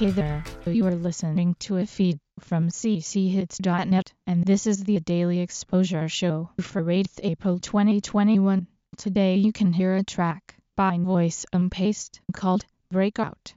Hey there, you are listening to a feed from cchits.net, and this is the Daily Exposure Show for 8th April 2021. Today you can hear a track by Voice and Paste called Breakout.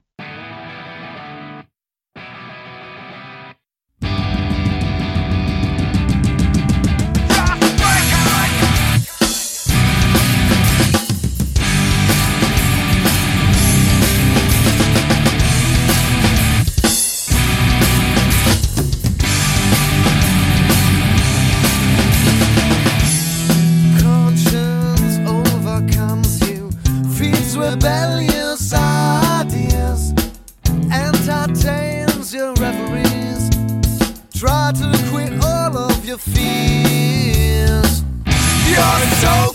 Rebellious ideas, entertains your reveries. Try to quit all of your fears. You're so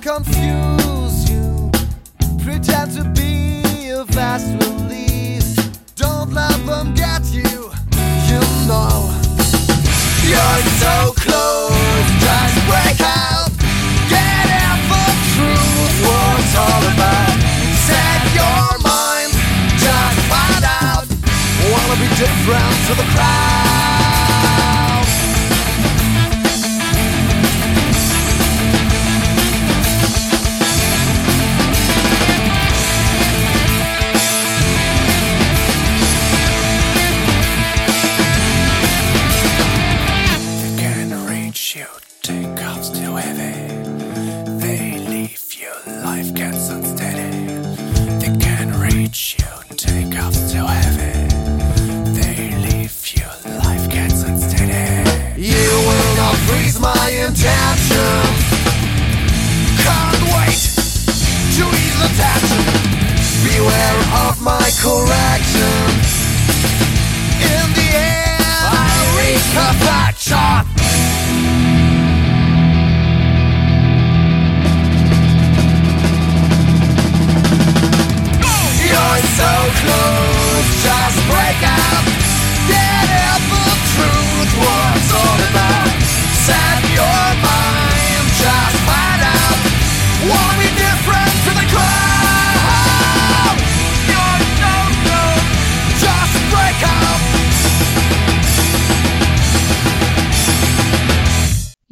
confuse you. Pretend to be off. They leave you, life gets unsteady. They can reach you, take off too heavy. They leave you, life gets unsteady. You will not freeze my intention. Can't wait to ease the tension. Beware of my correction. In the end, I'll reach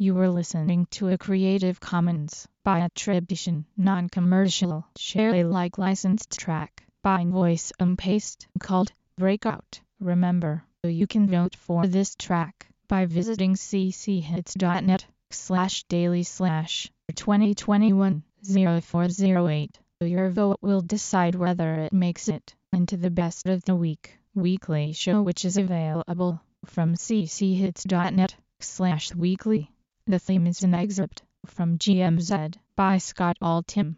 You were listening to a Creative Commons by attribution, non-commercial, share Alike licensed track by Voice and Paste called Breakout. Remember, you can vote for this track by visiting cchits.net slash daily slash 2021 0408. Your vote will decide whether it makes it into the best of the week weekly show which is available from cchits.net slash weekly. The theme is an excerpt from GMZ by Scott Altham.